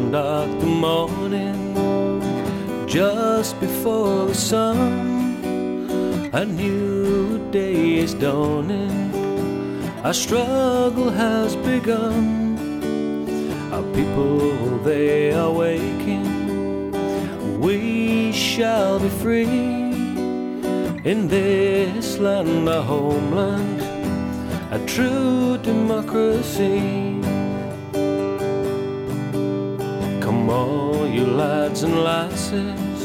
the morning, just before the sun, a new day is dawning. Our struggle has begun. Our people, they are waking. We shall be free in this land, our homeland, a true democracy. On, you lads and lasses,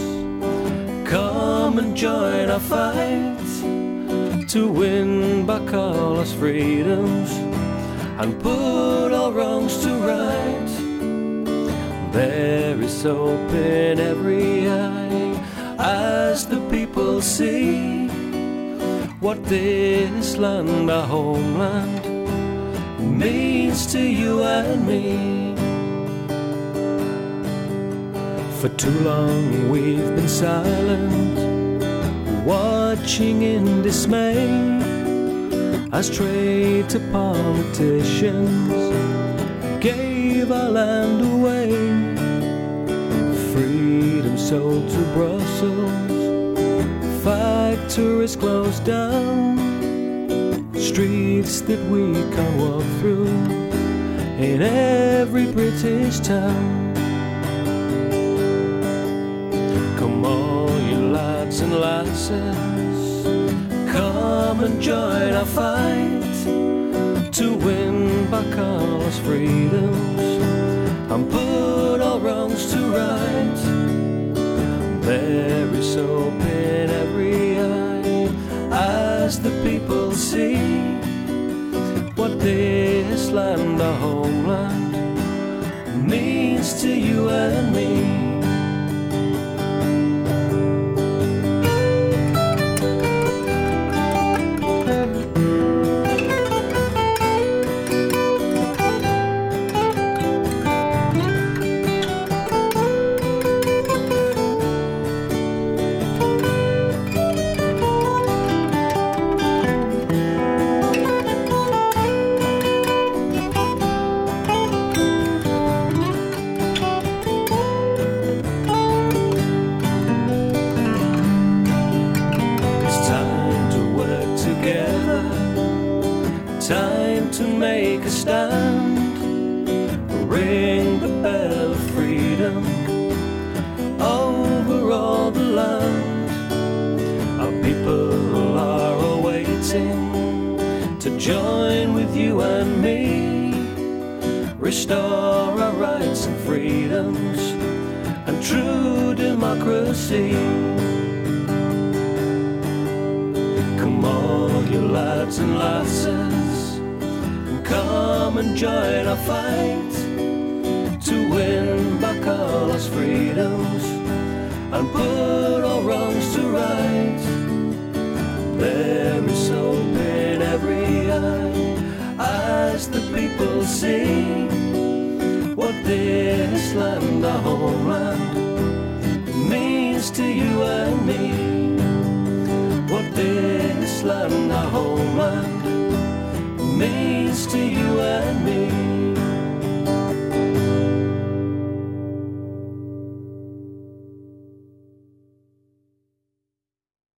come and join our fight to win back all our freedoms and put all wrongs to right. There is hope in every eye as the people see what this land, our homeland, means to you and me. For too long we've been silent, watching in dismay as trade to politicians gave our land away. Freedom sold to Brussels, factories closed down, streets that we can't walk through in every British town. And lasses, come and join our fight to win back all our freedoms and put all wrongs to right. There is hope in every eye as the people see what this land, our homeland, means to you and me. To make a stand, ring the bell of freedom over all the land. Our people are awaiting to join with you and me, restore our rights and freedoms and true democracy. Come on, you lads and lasses, come and join our fight to win back all our freedoms and put all wrongs to right. There is hope in every eye as the people see what this land, our homeland, means to you and me what this land, our homeland, means to you and me.